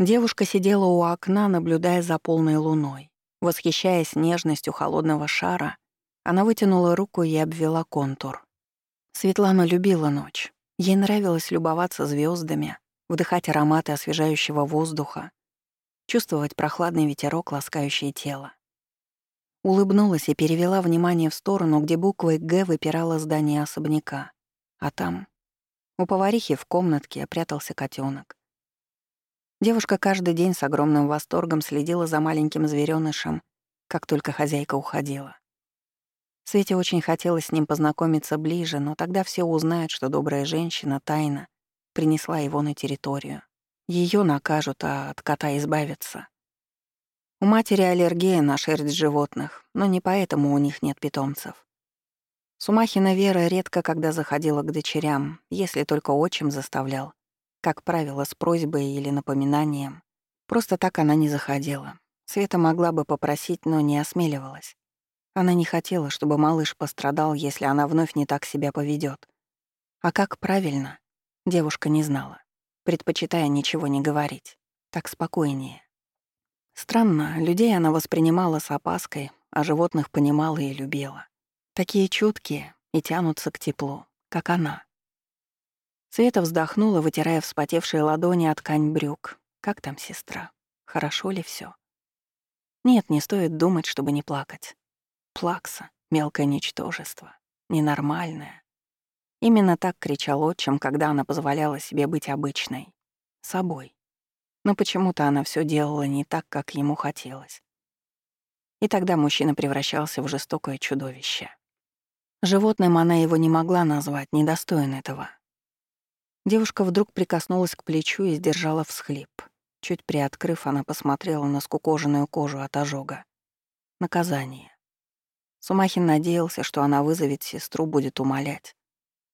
Девушка сидела у окна, наблюдая за полной луной. Восхищаясь нежностью холодного шара, она вытянула руку и обвела контур. Светлана любила ночь. Ей нравилось любоваться звездами, вдыхать ароматы освежающего воздуха, чувствовать прохладный ветерок, ласкающий тело. Улыбнулась и перевела внимание в сторону, где буквой «Г» выпирало здание особняка. А там, у поварихи в комнатке, прятался котенок. Девушка каждый день с огромным восторгом следила за маленьким зверёнышем, как только хозяйка уходила. Свете очень хотелось с ним познакомиться ближе, но тогда все узнают, что добрая женщина тайно принесла его на территорию. Ее накажут, а от кота избавятся. У матери аллергия на шерсть животных, но не поэтому у них нет питомцев. Сумахина Вера редко когда заходила к дочерям, если только отчим заставлял, как правило, с просьбой или напоминанием. Просто так она не заходила. Света могла бы попросить, но не осмеливалась. Она не хотела, чтобы малыш пострадал, если она вновь не так себя поведет. А как правильно, девушка не знала, предпочитая ничего не говорить. Так спокойнее. Странно, людей она воспринимала с опаской, а животных понимала и любила. Такие чуткие и тянутся к теплу, как она. Света вздохнула, вытирая вспотевшие ладони от ткань брюк. «Как там сестра? Хорошо ли все? Нет, не стоит думать, чтобы не плакать. Плакса — мелкое ничтожество, ненормальное. Именно так кричал отчим, когда она позволяла себе быть обычной. Собой. Но почему-то она все делала не так, как ему хотелось. И тогда мужчина превращался в жестокое чудовище. Животным она его не могла назвать, недостоин этого. Девушка вдруг прикоснулась к плечу и сдержала всхлип. Чуть приоткрыв, она посмотрела на скукоженную кожу от ожога. Наказание. Сумахин надеялся, что она вызовет сестру, будет умолять.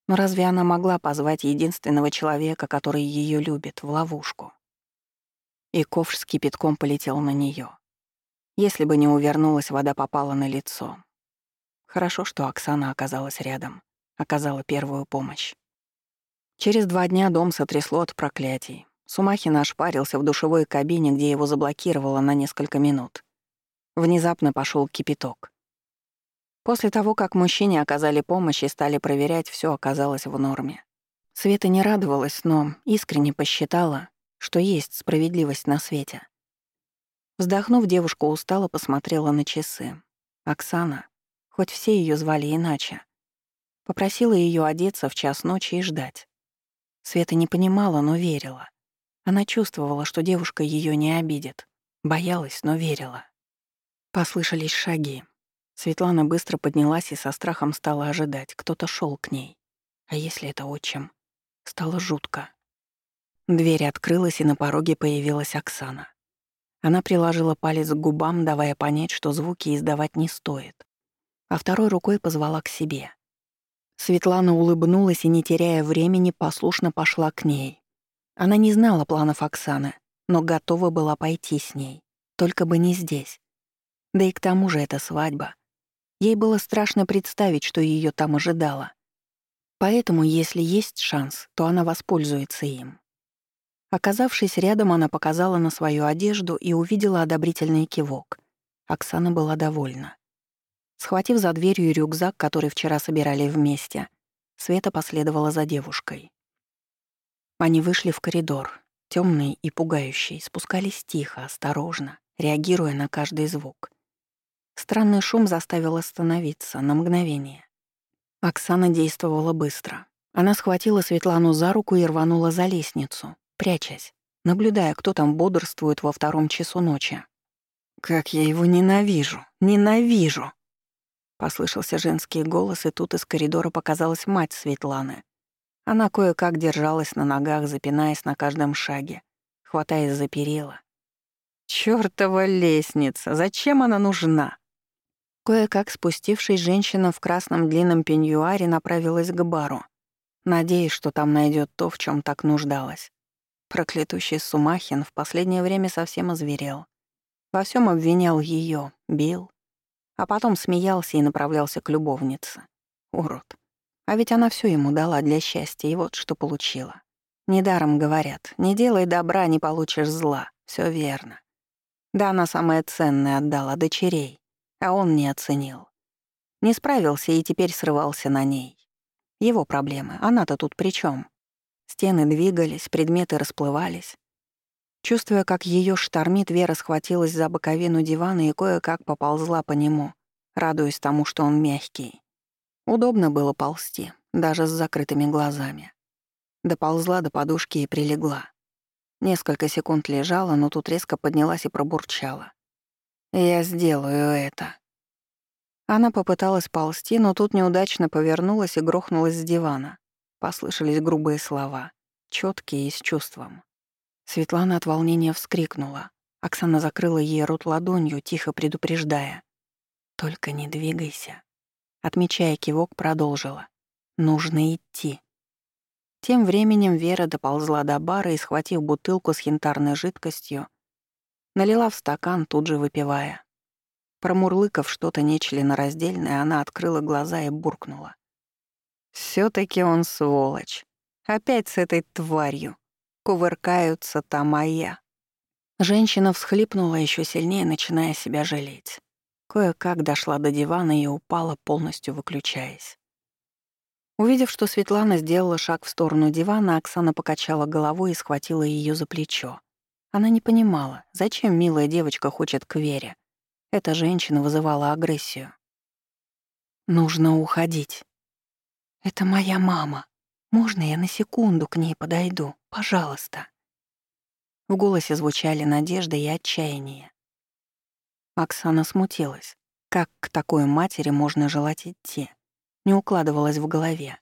Но разве она могла позвать единственного человека, который ее любит, в ловушку? И ковш с кипятком полетел на нее. Если бы не увернулась, вода попала на лицо. Хорошо, что Оксана оказалась рядом, оказала первую помощь. Через два дня дом сотрясло от проклятий. Сумахин ошпарился в душевой кабине, где его заблокировало на несколько минут. Внезапно пошел кипяток. После того, как мужчине оказали помощь и стали проверять, все оказалось в норме. Света не радовалась, но искренне посчитала, что есть справедливость на свете. Вздохнув, девушка устало посмотрела на часы. Оксана, хоть все ее звали иначе, попросила ее одеться в час ночи и ждать. Света не понимала, но верила. Она чувствовала, что девушка ее не обидит. Боялась, но верила. Послышались шаги. Светлана быстро поднялась и со страхом стала ожидать. Кто-то шел к ней. А если это отчим? Стало жутко. Дверь открылась, и на пороге появилась Оксана. Она приложила палец к губам, давая понять, что звуки издавать не стоит. А второй рукой позвала к себе. Светлана улыбнулась и, не теряя времени, послушно пошла к ней. Она не знала планов Оксаны, но готова была пойти с ней. Только бы не здесь. Да и к тому же это свадьба. Ей было страшно представить, что ее там ожидало. Поэтому, если есть шанс, то она воспользуется им. Оказавшись рядом, она показала на свою одежду и увидела одобрительный кивок. Оксана была довольна. Схватив за дверью рюкзак, который вчера собирали вместе, Света последовала за девушкой. Они вышли в коридор, темный и пугающий, спускались тихо, осторожно, реагируя на каждый звук. Странный шум заставил остановиться на мгновение. Оксана действовала быстро. Она схватила Светлану за руку и рванула за лестницу, прячась, наблюдая, кто там бодрствует во втором часу ночи. «Как я его ненавижу! Ненавижу!» Послышался женский голос, и тут из коридора показалась мать Светланы. Она кое-как держалась на ногах, запинаясь на каждом шаге, хватаясь за перила. «Чёртова лестница! Зачем она нужна?» Кое-как спустившись, женщина в красном длинном пеньюаре направилась к бару, надеясь, что там найдёт то, в чём так нуждалась. Проклятущий Сумахин в последнее время совсем озверел. Во всём обвинял её, бил, а потом смеялся и направлялся к любовнице. Урод. А ведь она все ему дала для счастья, и вот что получила. Недаром говорят, не делай добра, не получишь зла. Все верно. Да, она самое ценное отдала дочерей, а он не оценил. Не справился и теперь срывался на ней. Его проблемы, она-то тут при чем? Стены двигались, предметы расплывались, Чувствуя, как ее штормит, Вера схватилась за боковину дивана и кое-как поползла по нему, радуясь тому, что он мягкий. Удобно было ползти, даже с закрытыми глазами. Доползла до подушки и прилегла. Несколько секунд лежала, но тут резко поднялась и пробурчала. «Я сделаю это». Она попыталась ползти, но тут неудачно повернулась и грохнулась с дивана. Послышались грубые слова, четкие и с чувством. Светлана от волнения вскрикнула. Оксана закрыла ей рот ладонью, тихо предупреждая. «Только не двигайся». Отмечая кивок, продолжила. «Нужно идти». Тем временем Вера доползла до бара и, схватив бутылку с янтарной жидкостью, налила в стакан, тут же выпивая. Промурлыков что-то нечленораздельное, она открыла глаза и буркнула. все таки он сволочь. Опять с этой тварью кувыркаются там, а я. Женщина всхлипнула еще сильнее, начиная себя жалеть. Кое-как дошла до дивана и упала, полностью выключаясь. Увидев, что Светлана сделала шаг в сторону дивана, Оксана покачала головой и схватила ее за плечо. Она не понимала, зачем милая девочка хочет к Вере. Эта женщина вызывала агрессию. «Нужно уходить. Это моя мама», Можно я на секунду к ней подойду? Пожалуйста». В голосе звучали надежда и отчаяние. Оксана смутилась. Как к такой матери можно желать идти? не укладывалось в голове.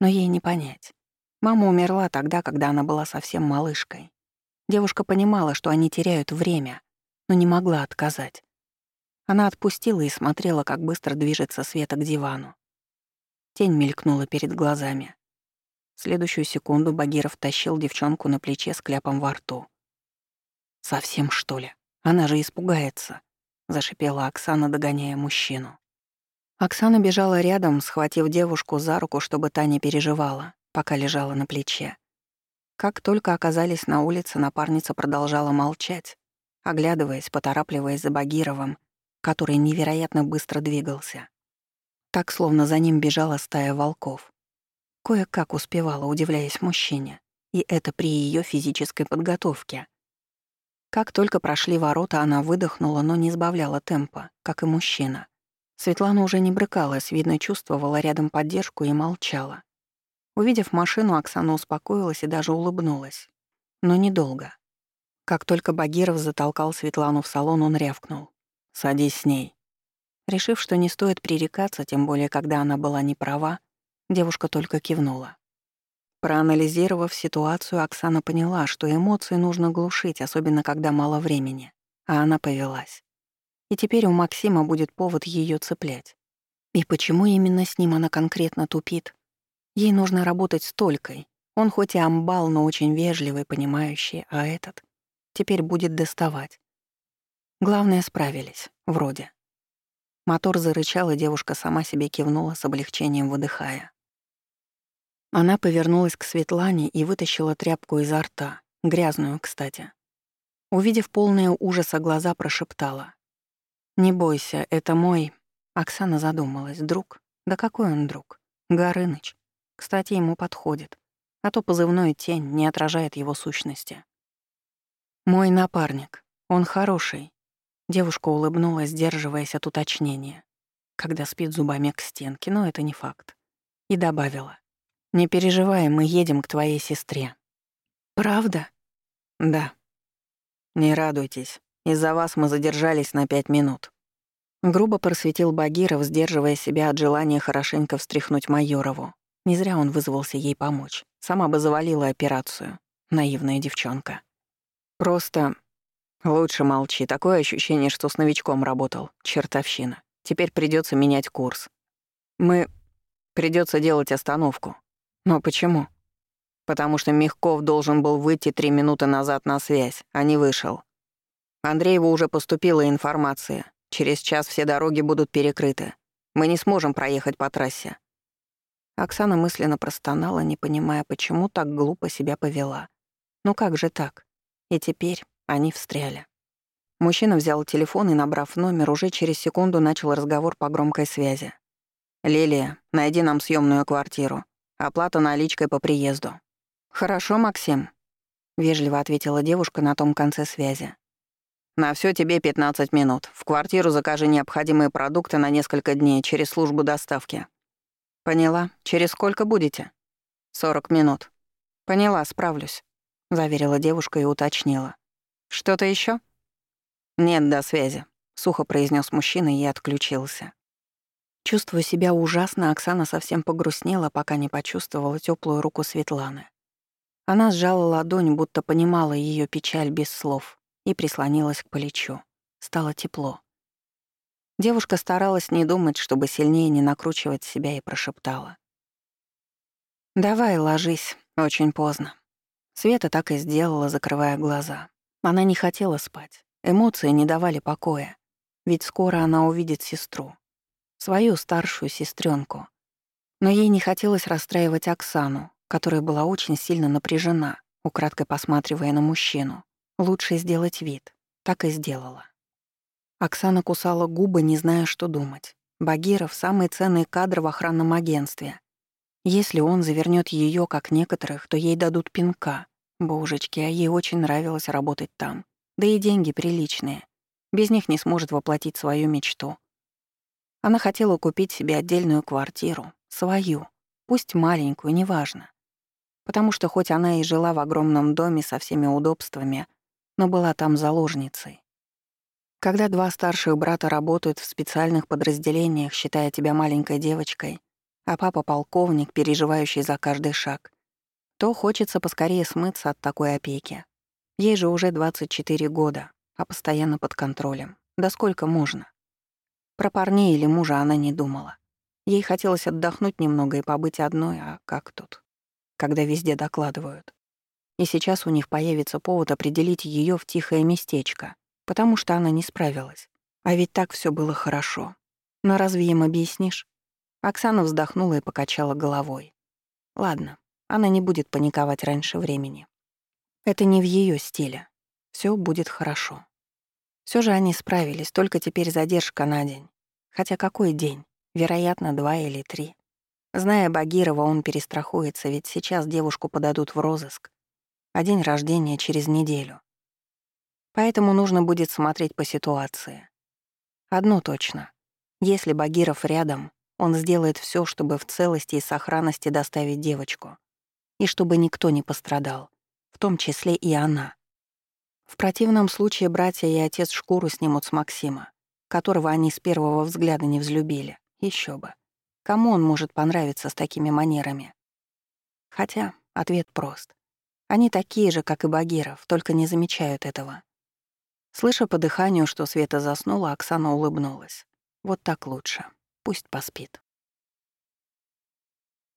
Но ей не понять. Мама умерла тогда, когда она была совсем малышкой. Девушка понимала, что они теряют время, но не могла отказать. Она отпустила и смотрела, как быстро движется Света к дивану. Тень мелькнула перед глазами. В следующую секунду Багиров тащил девчонку на плече с кляпом во рту. «Совсем, что ли? Она же испугается», — зашипела Оксана, догоняя мужчину. Оксана бежала рядом, схватив девушку за руку, чтобы та не переживала, пока лежала на плече. Как только оказались на улице, напарница продолжала молчать, оглядываясь, поторапливаясь за Багировым, который невероятно быстро двигался. Так, словно за ним бежала стая волков. Кое-как успевала, удивляясь мужчине, и это при ее физической подготовке. Как только прошли ворота, она выдохнула, но не сбавляла темпа, как и мужчина. Светлана уже не брыкалась, видно, чувствовала рядом поддержку и молчала. Увидев машину, Оксана успокоилась и даже улыбнулась. Но недолго. Как только Багиров затолкал Светлану в салон, он рявкнул. «Садись с ней». Решив, что не стоит пререкаться, тем более, когда она была не права, Девушка только кивнула. Проанализировав ситуацию, Оксана поняла, что эмоции нужно глушить, особенно когда мало времени. А она повелась. И теперь у Максима будет повод ее цеплять. И почему именно с ним она конкретно тупит? Ей нужно работать с Толькой. Он хоть и амбал, но очень вежливый, понимающий, а этот теперь будет доставать. Главное, справились. Вроде. Мотор зарычал, и девушка сама себе кивнула с облегчением, выдыхая. Она повернулась к Светлане и вытащила тряпку изо рта, грязную, кстати. Увидев полное ужаса глаза, прошептала. «Не бойся, это мой...» Оксана задумалась. «Друг? Да какой он друг? Горыныч. Кстати, ему подходит. А то позывной «тень» не отражает его сущности. «Мой напарник. Он хороший». Девушка улыбнулась, сдерживаясь от уточнения. Когда спит зубами к стенке, но это не факт. И добавила. Не переживай, мы едем к твоей сестре». «Правда?» «Да». «Не радуйтесь. Из-за вас мы задержались на пять минут». Грубо просветил Багиров, сдерживая себя от желания хорошенько встряхнуть Майорову. Не зря он вызвался ей помочь. Сама бы завалила операцию. Наивная девчонка. «Просто...» «Лучше молчи. Такое ощущение, что с новичком работал. Чертовщина. Теперь придется менять курс. Мы... Придется делать остановку. Но почему? Потому что Мягков должен был выйти три минуты назад на связь, а не вышел. Андрееву уже поступила информация. Через час все дороги будут перекрыты. Мы не сможем проехать по трассе. Оксана мысленно простонала, не понимая, почему так глупо себя повела. Ну как же так? И теперь они встряли. Мужчина взял телефон и, набрав номер, уже через секунду начал разговор по громкой связи. «Лилия, найди нам съемную квартиру. Оплата наличкой по приезду». «Хорошо, Максим», — вежливо ответила девушка на том конце связи. «На все тебе 15 минут. В квартиру закажи необходимые продукты на несколько дней через службу доставки». «Поняла. Через сколько будете?» «Сорок минут». «Поняла, справлюсь», — заверила девушка и уточнила. «Что-то еще? «Нет, до связи», — сухо произнес мужчина и отключился. Чувствую себя ужасно, Оксана совсем погрустнела, пока не почувствовала теплую руку Светланы. Она сжала ладонь, будто понимала ее печаль без слов, и прислонилась к плечу. Стало тепло. Девушка старалась не думать, чтобы сильнее не накручивать себя, и прошептала. «Давай, ложись. Очень поздно». Света так и сделала, закрывая глаза. Она не хотела спать. Эмоции не давали покоя. Ведь скоро она увидит сестру свою старшую сестренку. Но ей не хотелось расстраивать Оксану, которая была очень сильно напряжена, украдкой посматривая на мужчину. Лучше сделать вид. Так и сделала. Оксана кусала губы, не зная, что думать. Багиров — самый ценный кадр в охранном агентстве. Если он завернет ее, как некоторых, то ей дадут пинка. Божечки, а ей очень нравилось работать там. Да и деньги приличные. Без них не сможет воплотить свою мечту. Она хотела купить себе отдельную квартиру, свою, пусть маленькую, неважно. Потому что хоть она и жила в огромном доме со всеми удобствами, но была там заложницей. Когда два старших брата работают в специальных подразделениях, считая тебя маленькой девочкой, а папа — полковник, переживающий за каждый шаг, то хочется поскорее смыться от такой опеки. Ей же уже 24 года, а постоянно под контролем. Да сколько можно? Про парней или мужа она не думала. Ей хотелось отдохнуть немного и побыть одной, а как тут? Когда везде докладывают. И сейчас у них появится повод определить ее в тихое местечко, потому что она не справилась. А ведь так все было хорошо. Но разве им объяснишь? Оксана вздохнула и покачала головой. Ладно, она не будет паниковать раньше времени. Это не в ее стиле. Все будет хорошо. Все же они справились, только теперь задержка на день. Хотя какой день? Вероятно, два или три. Зная Багирова, он перестрахуется, ведь сейчас девушку подадут в розыск. А день рождения через неделю. Поэтому нужно будет смотреть по ситуации. Одно точно. Если Багиров рядом, он сделает все, чтобы в целости и сохранности доставить девочку. И чтобы никто не пострадал, в том числе и она. В противном случае братья и отец шкуру снимут с Максима, которого они с первого взгляда не взлюбили. Еще бы. Кому он может понравиться с такими манерами? Хотя ответ прост. Они такие же, как и Багиров, только не замечают этого. Слыша по дыханию, что Света заснула, Оксана улыбнулась. Вот так лучше. Пусть поспит.